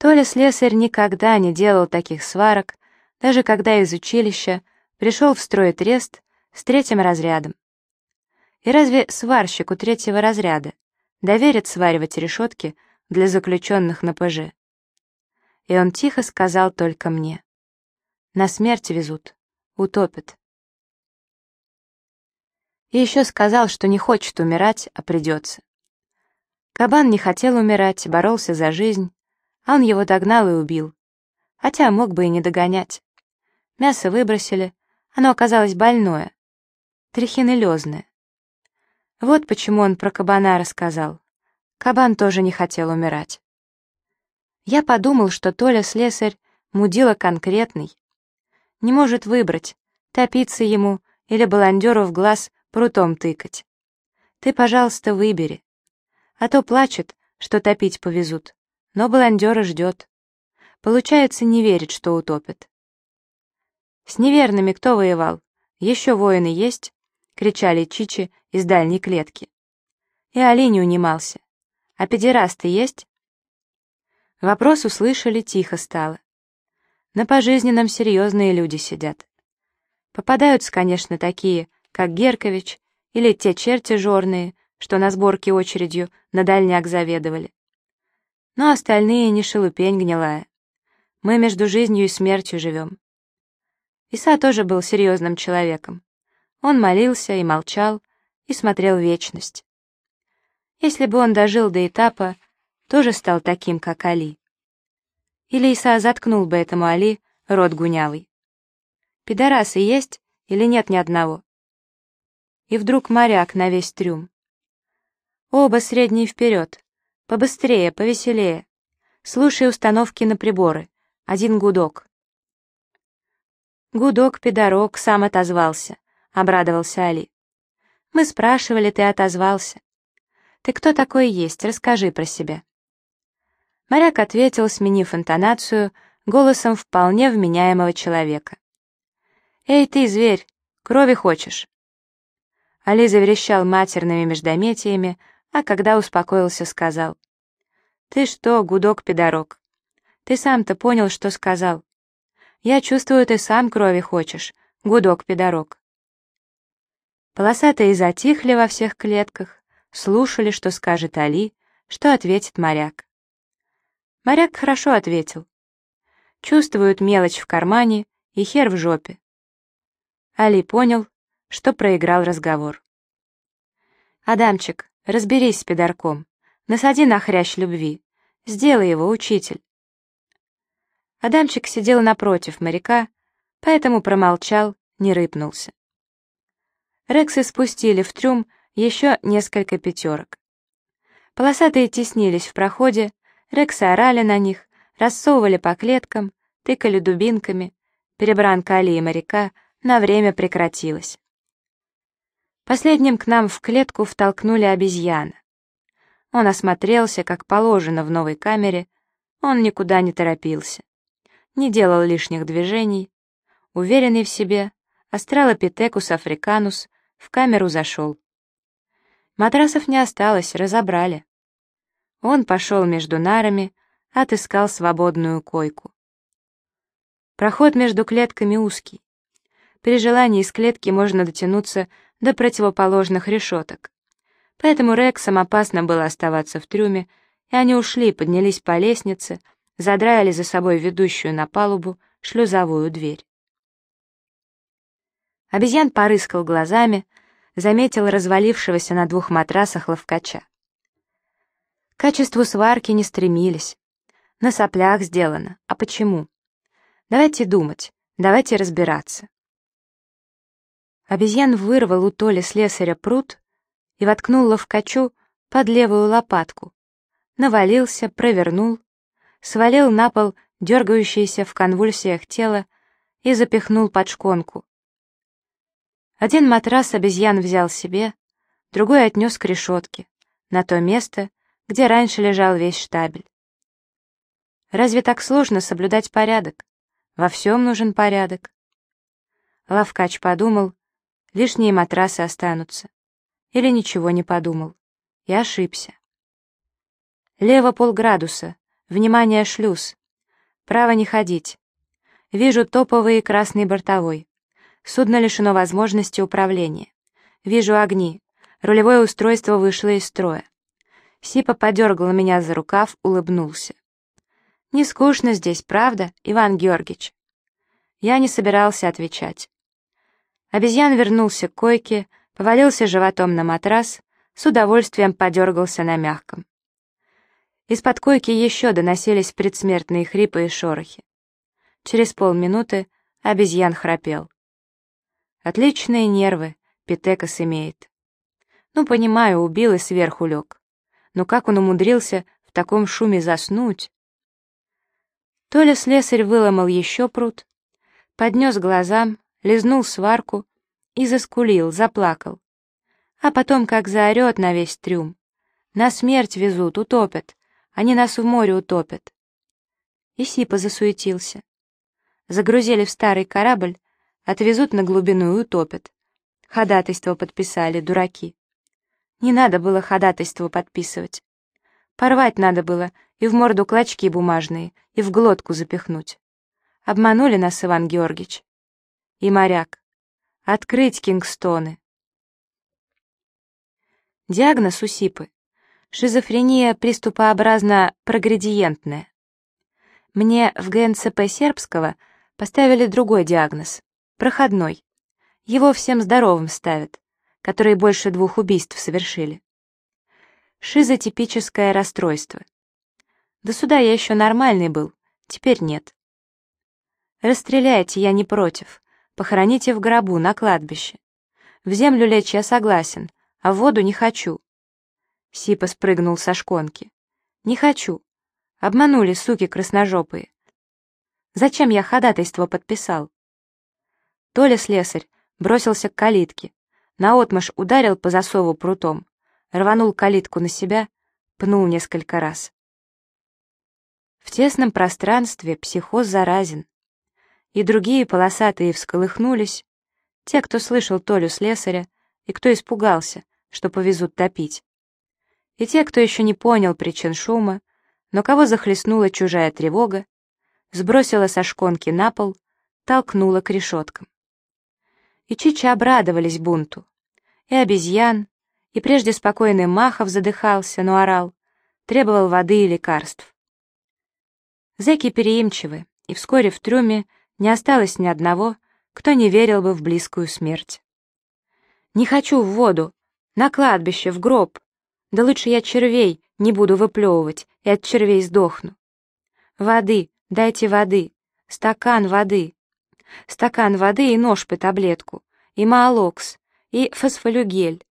Толя слесарь никогда не делал таких сварок, даже когда из училища пришел в строй трест с третьим разрядом. И разве сварщику третьего разряда доверят сваривать решетки для заключенных на ПЖ? И он тихо сказал только мне. На смерть везут, утопят. И еще сказал, что не хочет умирать, а придется. Кабан не хотел умирать, боролся за жизнь, он его догнал и убил. Хотя мог бы и не догонять. Мясо выбросили, оно оказалось больное, трихинеллезное. Вот почему он про кабана рассказал. Кабан тоже не хотел умирать. Я подумал, что Толя слесарь мудила конкретный. Не может выбрать, топиться ему или баландеру в глаз прутом тыкать. Ты, пожалуйста, выбери. А то плачет, что топить повезут но баландера ждет. Получается, не верит, что утопит. «С неверными кто воевал? Еще воины есть?» — кричали Чичи из дальней клетки. И не унимался. «А педерасты есть?» Вопрос услышали, тихо стало. На пожизненном серьезные люди сидят. Попадаются, конечно, такие, как Геркович или те черти жорные, что на сборке очередью на дальняк заведовали но остальные не шелупень гнилая. Мы между жизнью и смертью живем. Иса тоже был серьезным человеком. Он молился и молчал, и смотрел вечность. Если бы он дожил до этапа, тоже стал таким, как Али. Или Иса заткнул бы этому Али рот гунявый. Пидорасы есть или нет ни одного? И вдруг моряк на весь трюм. Оба средние вперед, Побыстрее, повеселее. Слушай установки на приборы. Один гудок. Гудок, пидорок, сам отозвался, обрадовался Али. Мы спрашивали, ты отозвался. Ты кто такой есть, расскажи про себя. Моряк ответил, сменив интонацию, голосом вполне вменяемого человека. «Эй ты, зверь, крови хочешь?» Али заверещал матерными междометиями, а когда успокоился, сказал. «Ты что, гудок-пидорок? Ты сам-то понял, что сказал. Я чувствую, ты сам крови хочешь, гудок-пидорок». Полосатые затихли во всех клетках, слушали, что скажет Али, что ответит моряк. Моряк хорошо ответил. Чувствуют мелочь в кармане и хер в жопе. Али понял, что проиграл разговор. «Адамчик, Разберись с пидорком. Насади на хрящ любви. Сделай его, учитель. Адамчик сидел напротив моряка, поэтому промолчал, не рыпнулся. Рексы спустили в трюм еще несколько пятерок. Полосатые теснились в проходе, Рексы орали на них, рассовывали по клеткам, тыкали дубинками, перебранка Али и моряка на время прекратилась. Последним к нам в клетку втолкнули обезьяна. Он осмотрелся, как положено в новой камере, он никуда не торопился, не делал лишних движений, уверенный в себе, астралопитекус африканус в камеру зашел. Матрасов не осталось, разобрали. Он пошел между нарами, отыскал свободную койку. Проход между клетками узкий. При желании из клетки можно дотянуться до противоположных решеток. Поэтому Рексам опасно было оставаться в трюме, и они ушли, поднялись по лестнице, задраили за собой ведущую на палубу шлюзовую дверь. Обезьян порыскал глазами, заметил развалившегося на двух матрасах ловкача. К качеству сварки не стремились. На соплях сделано. А почему? Давайте думать, давайте разбираться. Обезьян вырвал у Толи слесаря пруд и воткнул ловкачу под левую лопатку. Навалился, провернул, свалил на пол дергающееся в конвульсиях тело и запихнул под шконку. Один матрас обезьян взял себе, другой отнес к решетке, на то место, где раньше лежал весь штабель. Разве так сложно соблюдать порядок? Во всем нужен порядок. Лавкач подумал лишние матрасы останутся. Или ничего не подумал. И ошибся. Лево полградуса, Внимание, шлюз. Право не ходить. Вижу топовый красный бортовой. Судно лишено возможности управления. Вижу огни. Рулевое устройство вышло из строя. Сипа подергал меня за рукав, улыбнулся. «Не скучно здесь, правда, Иван Георгиевич?» Я не собирался отвечать. Обезьян вернулся к койке, повалился животом на матрас, с удовольствием подергался на мягком. Из-под койки еще доносились предсмертные хрипы и шорохи. Через полминуты обезьян храпел. Отличные нервы, Питекос имеет. Ну, понимаю, убил и сверху лег. Но как он умудрился в таком шуме заснуть? То слесарь выломал еще пруд, поднес глазам, лизнул сварку и заскулил, заплакал. А потом как заорет на весь трюм. На смерть везут, утопят, они нас в море утопят. И Сипа засуетился. Загрузили в старый корабль, отвезут на глубину и утопят. Ходатайство подписали, дураки. Не надо было ходатайство подписывать. Порвать надо было и в морду клочки бумажные, и в глотку запихнуть. Обманули нас, Иван Георгиевич. И моряк. Открыть Кингстоны. Диагноз у Сипы. Шизофрения приступообразно прогредиентная. Мне в ГНЦП сербского поставили другой диагноз — проходной. Его всем здоровым ставят, которые больше двух убийств совершили. Шизотипическое расстройство. До суда я еще нормальный был, теперь нет. Расстреляйте, я не против. Похороните в гробу, на кладбище. В землю лечь я согласен, а в воду не хочу. Сипа спрыгнул со шконки. Не хочу. Обманули, суки красножопые. Зачем я ходатайство подписал? Толя слесарь бросился к калитке, наотмашь ударил по засову прутом, рванул калитку на себя, пнул несколько раз. В тесном пространстве психоз заразен. И другие полосатые всколыхнулись, те, кто слышал Толю слесаря, и кто испугался, что повезут топить. И те, кто еще не понял причин шума, но кого захлестнула чужая тревога, сбросила со шконки на пол, толкнула к решеткам. И Чича обрадовались бунту. И обезьян, и прежде спокойный Махов задыхался, но орал, требовал воды и лекарств. Зэки переимчивы, и вскоре в трюме не осталось ни одного, кто не верил бы в близкую смерть. «Не хочу в воду, на кладбище, в гроб. Да лучше я червей не буду выплевывать и от червей сдохну. Воды, дайте воды, стакан воды, стакан воды и нож по таблетку, и маалокс, и фосфолюгель».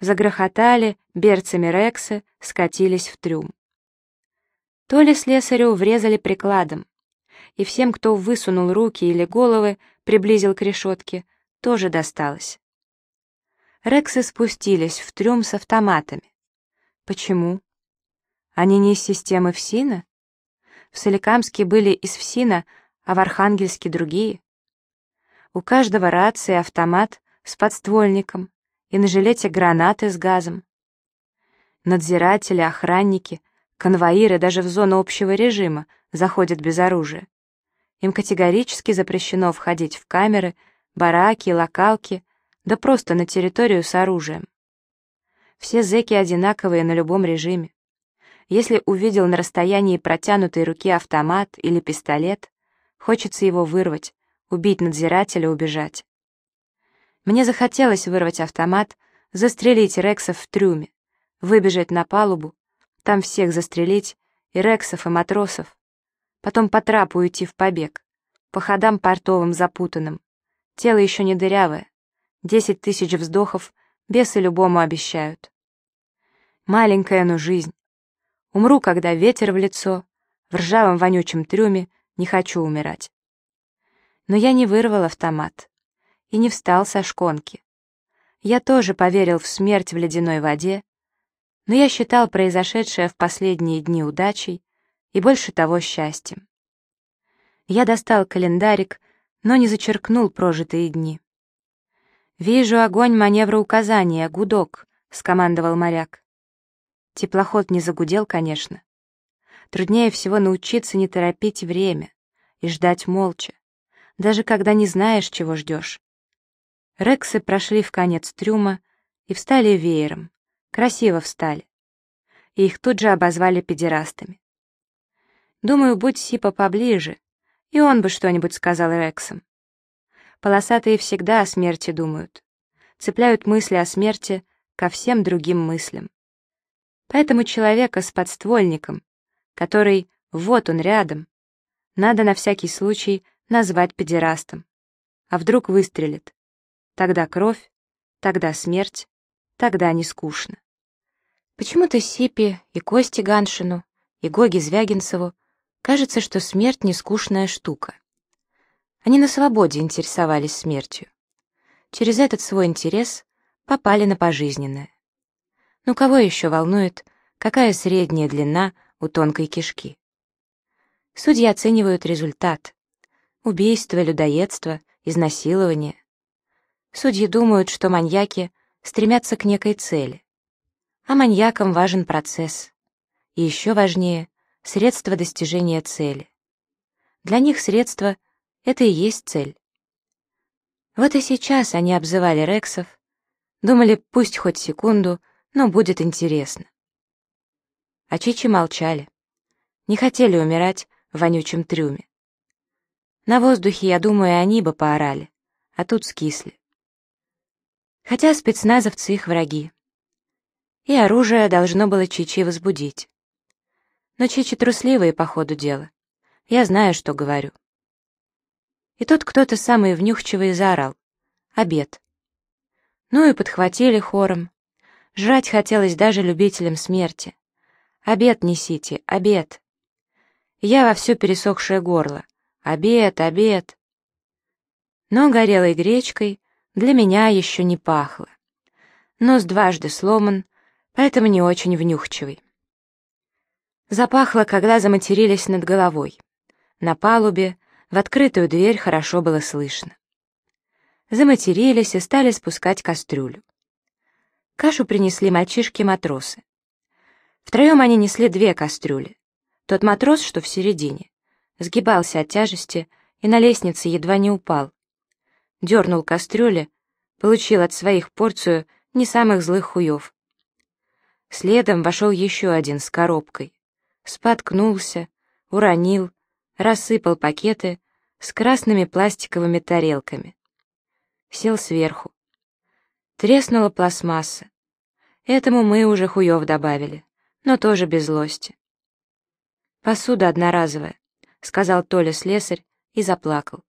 Загрохотали, берцами рексы скатились в трюм. То ли слесарю врезали прикладом, и всем, кто высунул руки или головы, приблизил к решетке, тоже досталось. Рексы спустились в трюм с автоматами. Почему? Они не из системы ФСИНа? В Соликамске были из ФСИНа, а в Архангельске другие. У каждого рация автомат с подствольником, и на жилете гранаты с газом. Надзиратели, охранники, Конвоиры даже в зону общего режима заходят без оружия. Им категорически запрещено входить в камеры, бараки, локалки, да просто на территорию с оружием. Все зэки одинаковые на любом режиме. Если увидел на расстоянии протянутой руки автомат или пистолет, хочется его вырвать, убить надзирателя, убежать. Мне захотелось вырвать автомат, застрелить Рексов в трюме, выбежать на палубу, там всех застрелить, и рексов, и матросов. Потом по трапу уйти в побег, по ходам портовым запутанным. Тело еще не дырявое. Десять тысяч вздохов бесы любому обещают. Маленькая, но жизнь. Умру, когда ветер в лицо, в ржавом вонючем трюме не хочу умирать. Но я не вырвал автомат и не встал со шконки. Я тоже поверил в смерть в ледяной воде но я считал произошедшее в последние дни удачей и больше того счастьем. Я достал календарик, но не зачеркнул прожитые дни. «Вижу огонь маневра указания, гудок», — скомандовал моряк. Теплоход не загудел, конечно. Труднее всего научиться не торопить время и ждать молча, даже когда не знаешь, чего ждешь. Рексы прошли в конец трюма и встали веером, красиво встали. И их тут же обозвали педерастами. Думаю, будь Сипа поближе, и он бы что-нибудь сказал Рексам. Полосатые всегда о смерти думают, цепляют мысли о смерти ко всем другим мыслям. Поэтому человека с подствольником, который вот он рядом, надо на всякий случай назвать педерастом. А вдруг выстрелит? Тогда кровь, тогда смерть, тогда не скучно. Почему-то Сипи и Кости Ганшину, и Гоги Звягинцеву кажется, что смерть не скучная штука. Они на свободе интересовались смертью. Через этот свой интерес попали на пожизненное. Ну кого еще волнует, какая средняя длина у тонкой кишки? Судьи оценивают результат. Убийство, людоедство, изнасилование. Судьи думают, что маньяки стремятся к некой цели. А маньякам важен процесс. И еще важнее — средство достижения цели. Для них средство — это и есть цель. Вот и сейчас они обзывали Рексов, думали, пусть хоть секунду, но будет интересно. А Чичи молчали, не хотели умирать в вонючем трюме. На воздухе, я думаю, они бы поорали, а тут скисли. Хотя спецназовцы их враги. И оружие должно было Чичи возбудить. Но Чичи трусливые по ходу дела. Я знаю, что говорю. И тут кто-то самый внюхчивый заорал. Обед. Ну и подхватили хором. Жрать хотелось даже любителям смерти. Обед несите, обед. Я во все пересохшее горло. Обед, обед. Но горелой гречкой для меня еще не пахло. Нос дважды сломан, поэтому не очень внюхчивый. Запахло, когда заматерились над головой. На палубе, в открытую дверь хорошо было слышно. Заматерились и стали спускать кастрюлю. Кашу принесли мальчишки-матросы. Втроем они несли две кастрюли. Тот матрос, что в середине, сгибался от тяжести и на лестнице едва не упал. Дернул кастрюли, получил от своих порцию не самых злых хуев. Следом вошел еще один с коробкой. Споткнулся, уронил, рассыпал пакеты с красными пластиковыми тарелками. Сел сверху. Треснула пластмасса. Этому мы уже хуев добавили, но тоже без злости. «Посуда одноразовая», — сказал Толя слесарь и заплакал.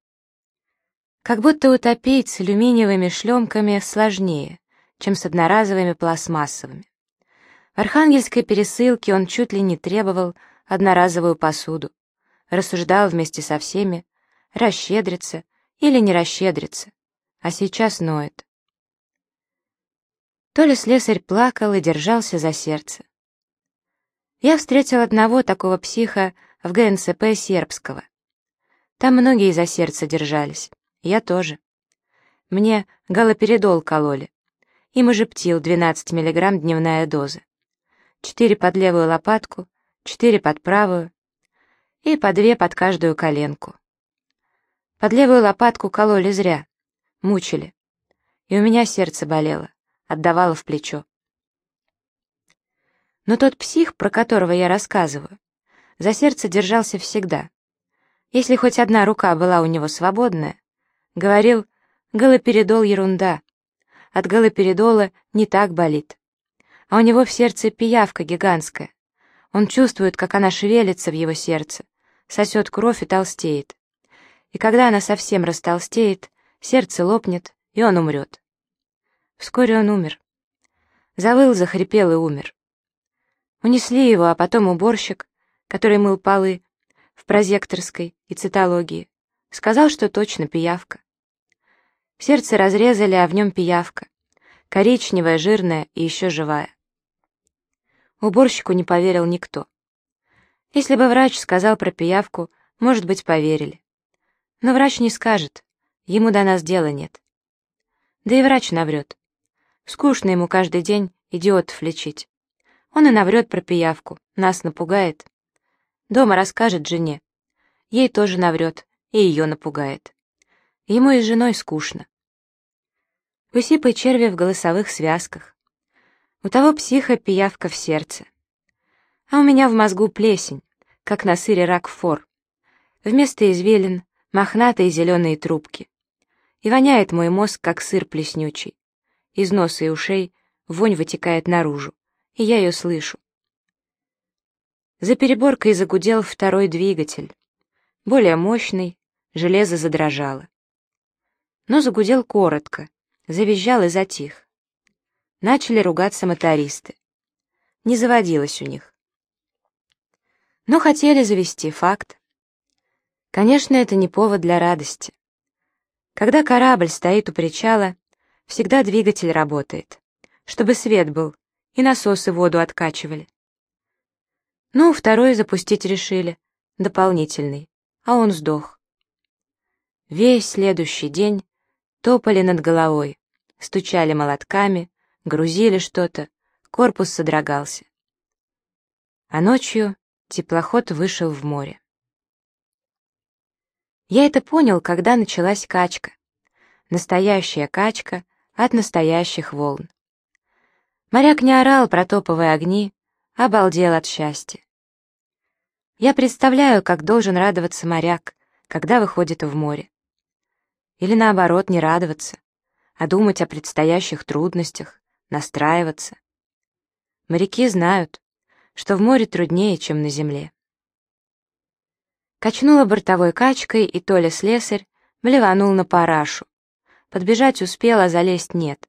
Как будто утопить с алюминиевыми шлемками сложнее, чем с одноразовыми пластмассовыми. Архангельской пересылке он чуть ли не требовал одноразовую посуду рассуждал вместе со всеми, расщедриться или не расщедриться, а сейчас ноет. То ли слесарь плакал и держался за сердце. Я встретил одного такого психа в ГНЦП Сербского. Там многие за сердце держались, я тоже. Мне галоперидол кололи. Им уже птил 12 мг дневная доза. Четыре под левую лопатку, четыре под правую, и по две под каждую коленку. Под левую лопатку кололи зря, мучили, и у меня сердце болело, отдавало в плечо. Но тот псих, про которого я рассказываю, за сердце держался всегда. Если хоть одна рука была у него свободная, говорил, галоперидол ерунда, от галоперидола не так болит. А у него в сердце пиявка гигантская. Он чувствует, как она шевелится в его сердце, сосет кровь и толстеет. И когда она совсем растолстеет, сердце лопнет, и он умрет. Вскоре он умер. Завыл, захрипел и умер. Унесли его, а потом уборщик, который мыл полы в прозекторской и цитологии, сказал, что точно пиявка. Сердце разрезали, а в нем пиявка. Коричневая, жирная и еще живая. Уборщику не поверил никто. Если бы врач сказал про пиявку, может быть, поверили. Но врач не скажет, ему до нас дела нет. Да и врач наврет. Скучно ему каждый день идиотов лечить. Он и наврет про пиявку, нас напугает. Дома расскажет жене. Ей тоже наврет и ее напугает. Ему и с женой скучно. Сипы черви в голосовых связках. У того психа пиявка в сердце. А у меня в мозгу плесень, как на сыре рак-фор. Вместо извилин — мохнатые зеленые трубки. И воняет мой мозг, как сыр плеснючий. Из носа и ушей вонь вытекает наружу, и я ее слышу. За переборкой загудел второй двигатель. Более мощный, железо задрожало. Но загудел коротко, завизжал и затих. Начали ругаться мотористы. Не заводилось у них. Но хотели завести факт. Конечно, это не повод для радости. Когда корабль стоит у причала, всегда двигатель работает, чтобы свет был, и насосы воду откачивали. Ну, второй запустить решили, дополнительный, а он сдох. Весь следующий день топали над головой, стучали молотками, грузили что-то, корпус содрогался. А ночью теплоход вышел в море. Я это понял, когда началась качка. Настоящая качка от настоящих волн. Моряк не орал, протопывая огни, обалдел от счастья. Я представляю, как должен радоваться моряк, когда выходит в море. Или наоборот, не радоваться, а думать о предстоящих трудностях, настраиваться. Моряки знают, что в море труднее, чем на земле. Качнула бортовой качкой, и Толя слесарь блеванул на парашу. Подбежать успел, а залезть нет.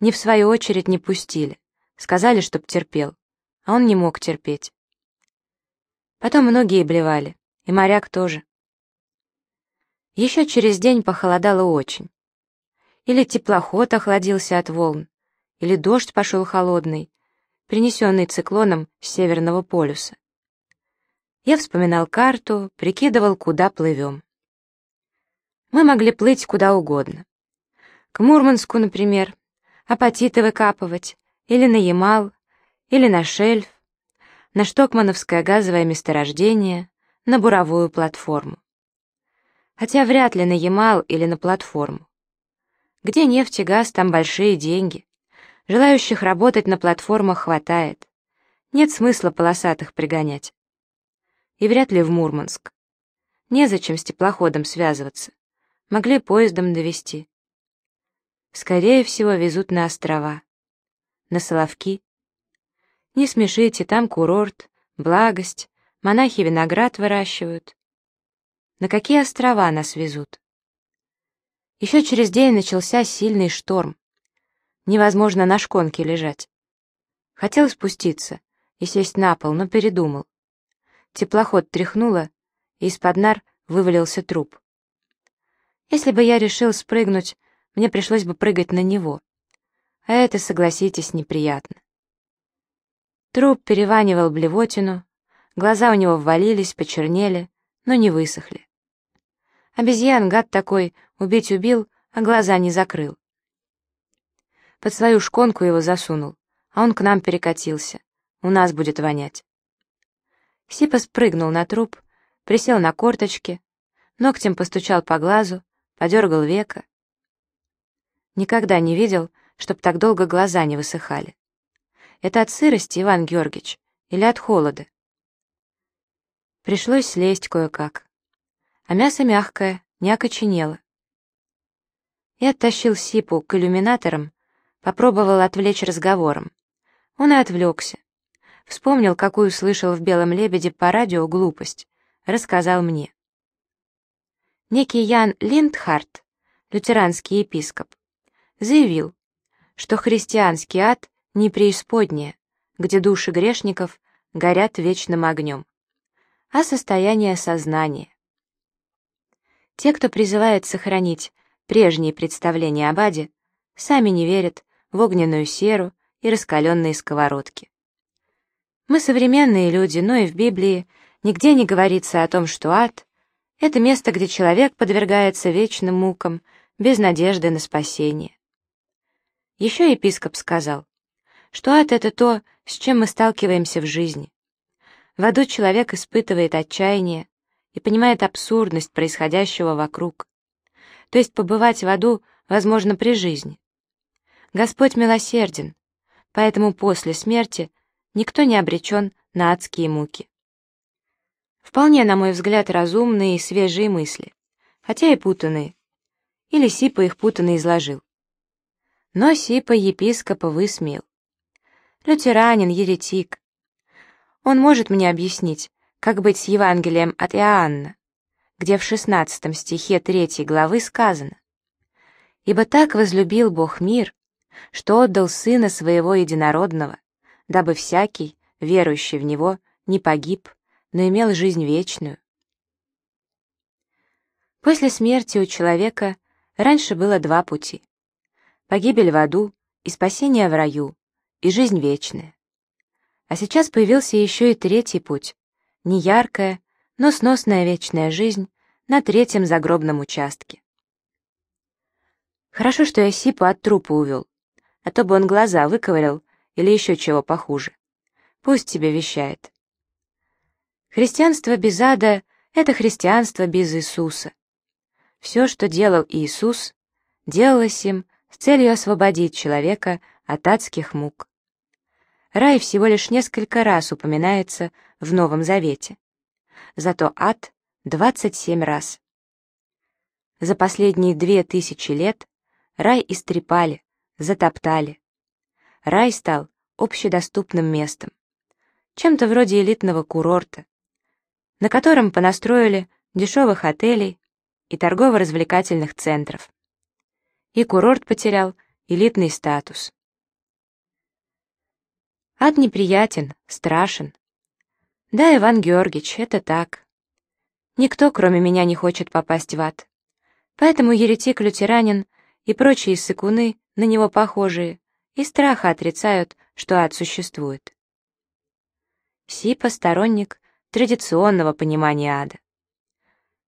Ни в свою очередь не пустили. Сказали, чтоб терпел а он не мог терпеть. Потом многие блевали, и моряк тоже. Еще через день похолодало очень. Или теплоход охладился от волн, или дождь пошел холодный, принесенный циклоном с Северного полюса. Я вспоминал карту, прикидывал, куда плывем. Мы могли плыть куда угодно. К Мурманску, например, апатиты выкапывать, или на Ямал, или на шельф, на Штокмановское газовое месторождение, на буровую платформу. Хотя вряд ли на Ямал или на платформу. Где нефть и газ, там большие деньги. Желающих работать на платформах хватает. Нет смысла полосатых пригонять. И вряд ли в Мурманск. Незачем с теплоходом связываться. Могли поездом довести. Скорее всего, везут на острова. На Соловки, не смешите, там курорт, благость, монахи виноград выращивают. На какие острова нас везут? Еще через день начался сильный шторм. Невозможно на шконке лежать. Хотел спуститься и сесть на пол, но передумал. Теплоход тряхнуло, и из-под нар вывалился труп. Если бы я решил спрыгнуть, мне пришлось бы прыгать на него. А это, согласитесь, неприятно. Труп переванивал блевотину, глаза у него ввалились, почернели, но не высохли. Обезьян, гад такой, убить убил, а глаза не закрыл. Под свою шконку его засунул, а он к нам перекатился. У нас будет вонять. Сипа спрыгнул на труп, присел на корточки, ногтем постучал по глазу, подергал века. Никогда не видел, чтоб так долго глаза не высыхали. Это от сырости, Иван Георгиевич, или от холода? Пришлось слезть кое-как. А мясо мягкое, не окоченело. Я оттащил Сипу к иллюминаторам, попробовал отвлечь разговором. Он и отвлекся. Вспомнил, какую слышал в «Белом лебеде» по радио глупость. Рассказал мне. Некий Ян Линдхарт, лютеранский епископ, заявил, что христианский ад не преисподняя, где души грешников горят вечным огнем, а состояние сознания. Те, кто призывает сохранить прежние представления об аде, сами не верят в огненную серу и раскаленные сковородки. Мы современные люди, но и в Библии нигде не говорится о том, что ад — это место, где человек подвергается вечным мукам, без надежды на спасение. Еще епископ сказал, что ад — это то, с чем мы сталкиваемся в жизни. В аду человек испытывает отчаяние и понимает абсурдность происходящего вокруг. То есть побывать в аду возможно при жизни. Господь милосерден, поэтому после смерти никто не обречен на адские муки. Вполне, на мой взгляд, разумные и свежие мысли, хотя и путанные. Или Сипа их путанно изложил. Но Сипа епископа высмеял. Лютеранин, еретик. Он может мне объяснить, как быть с Евангелием от Иоанна, где в 16 стихе 3 главы сказано «Ибо так возлюбил Бог мир, что отдал Сына Своего Единородного, дабы всякий, верующий в Него, не погиб, но имел жизнь вечную». После смерти у человека раньше было два пути — погибель в аду и спасение в раю, и жизнь вечная. А сейчас появился еще и третий путь, не яркая, но сносная вечная жизнь на третьем загробном участке. Хорошо, что я Сипу от трупа увел, а то бы он глаза выковырял или еще чего похуже. Пусть тебе вещает. Христианство без ада — это христианство без Иисуса. Все, что делал Иисус, делалось им с целью освободить человека от адских мук. Рай всего лишь несколько раз упоминается в Новом Завете. Зато ад — 27 раз. За последние две тысячи лет рай истрепали, затоптали. Рай стал общедоступным местом, чем-то вроде элитного курорта, на котором понастроили дешевых отелей и торгово-развлекательных центров. И курорт потерял элитный статус. Ад неприятен, страшен. Да, Иван Георгиевич, это так. Никто, кроме меня, не хочет попасть в ад. Поэтому еретик-лютеранин и прочие сыкуны, на него похожие, и страха отрицают, что ад существует. Сипа — сторонник традиционного понимания ада.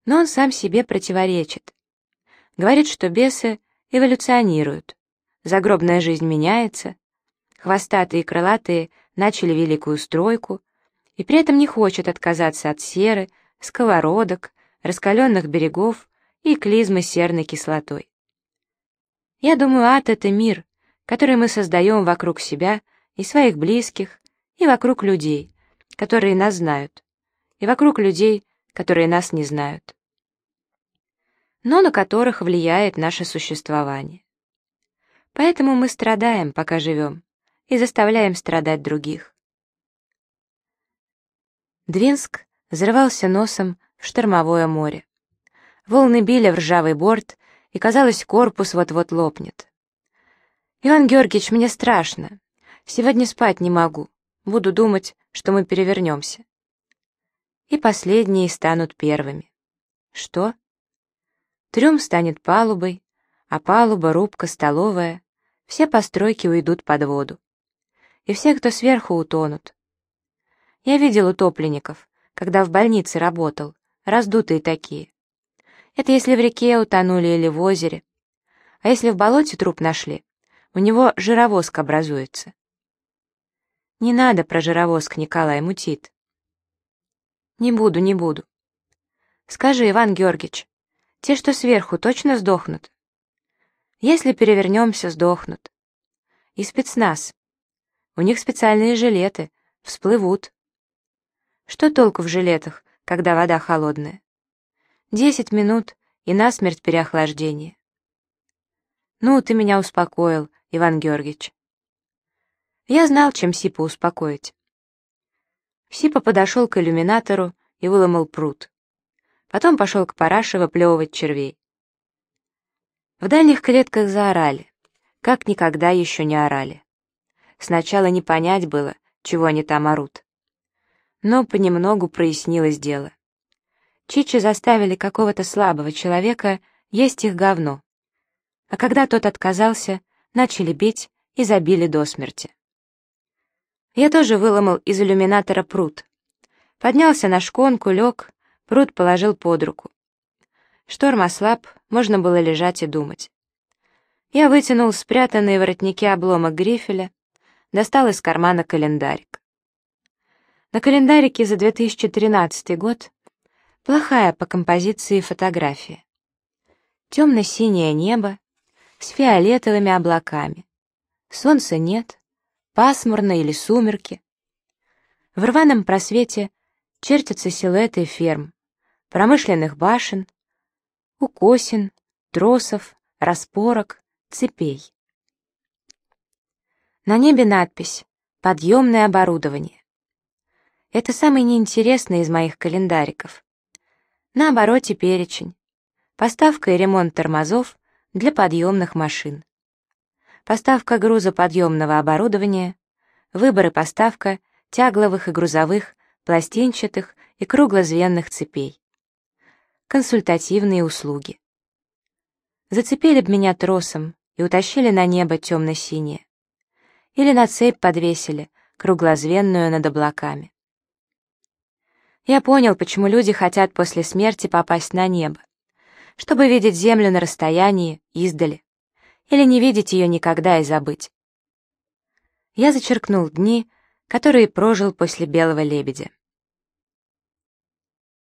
Но он сам себе противоречит. Говорит, что бесы эволюционируют, загробная жизнь меняется, хвостатые и крылатые начали великую стройку, и при этом не хочет отказаться от серы, сковородок, раскаленных берегов и клизмы серной кислотой. Я думаю, ад — это мир, который мы создаем вокруг себя и своих близких, и вокруг людей, которые нас знают, и вокруг людей, которые нас не знают, но на которых влияет наше существование. Поэтому мы страдаем, пока живем, и заставляем страдать других. Двинск взрывался носом в штормовое море. Волны били в ржавый борт, и, казалось, корпус вот-вот лопнет. «Иван Георгиевич, мне страшно. Сегодня спать не могу. Буду думать, что мы перевернемся». И последние станут первыми. Что? Трюм станет палубой, а палуба, рубка, столовая — все постройки уйдут под воду и все, кто сверху, утонут. Я видел утопленников, когда в больнице работал, раздутые такие. Это если в реке утонули или в озере. А если в болоте труп нашли, у него жировозк образуется. Не надо про жировозк, Николай, мутит. Не буду, не буду. Скажи, Иван Георгиевич, те, что сверху, точно сдохнут? Если перевернемся, сдохнут. И спецназ. У них специальные жилеты, всплывут. Что толку в жилетах, когда вода холодная? Десять минут и насмерть переохлаждение. Ну, ты меня успокоил, Иван Георгиевич. Я знал, чем Сипа успокоить. Сипа подошел к иллюминатору и выломал пруд. Потом пошел к параше выплевывать червей. В дальних клетках заорали, как никогда еще не орали. Сначала не понять было, чего они там орут. Но понемногу прояснилось дело. Чичи заставили какого-то слабого человека есть их говно. А когда тот отказался, начали бить и забили до смерти. Я тоже выломал из иллюминатора пруд. Поднялся на шконку, лег, пруд положил под руку. Шторм ослаб, можно было лежать и думать. Я вытянул спрятанный в воротнике обломок грифеля, достал из кармана календарик. На календарике за 2013 год плохая по композиции фотография. Темно-синее небо с фиолетовыми облаками. Солнца нет, пасмурно или сумерки. В рваном просвете чертятся силуэты ферм, промышленных башен, укосин, тросов, распорок, цепей. На небе надпись «Подъемное оборудование». Это самый неинтересный из моих календариков. На обороте перечень. Поставка и ремонт тормозов для подъемных машин. Поставка грузоподъемного оборудования. Выбор и поставка тягловых и грузовых, пластинчатых и круглозвенных цепей. Консультативные услуги. Зацепили б меня тросом и утащили на небо темно-синее. Или на цепь подвесили, круглозвенную над облаками. Я понял, почему люди хотят после смерти попасть на небо, чтобы видеть землю на расстоянии, издали, или не видеть ее никогда и забыть. Я зачеркнул дни, которые прожил после белого лебедя.